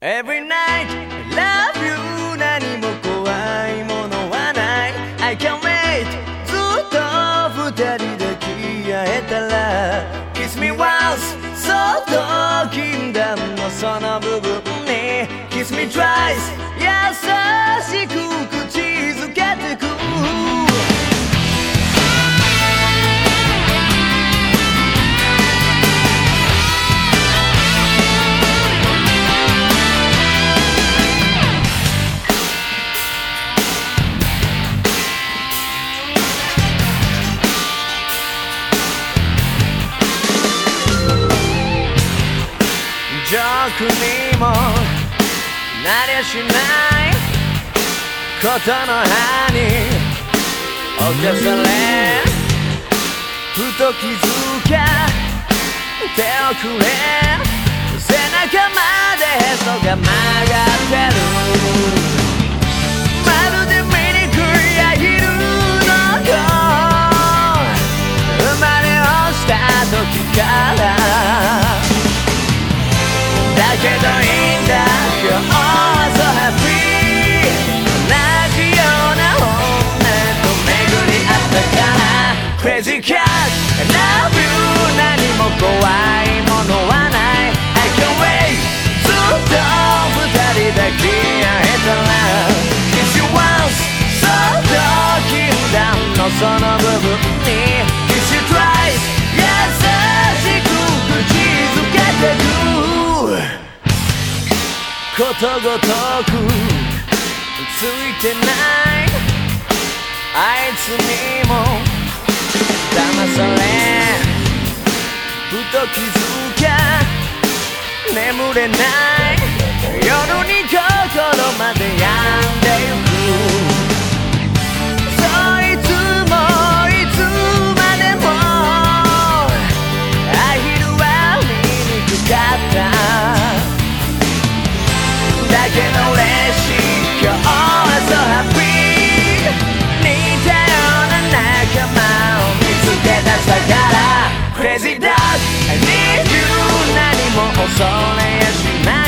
Every night love you 何も怖いものはない I can't wait ずっと二人で気合えたら Kiss me once そっと禁断のその部分に Kiss me twice 優しく 僕にもなりゃしない。ことの歯に侵され。ふと気づけ手をくれ。背中までへそが曲のその部分に Kiss you twice 優しく口づけてくことごとくついてないあいつにも騙されふと気づけ眠れない。夜に心まで病んでゆく。だけど嬉しい。今日は so happy 似たような仲間を見つけ出したから。Crazy dog I need you 何も恐れやしない。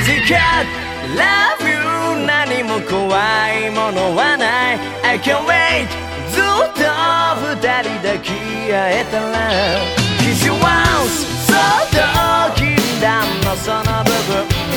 ージキャ何も怖いものはない。I can wait. ずっと二人抱き合えたら。Kiss you once 相当禁断のその部分。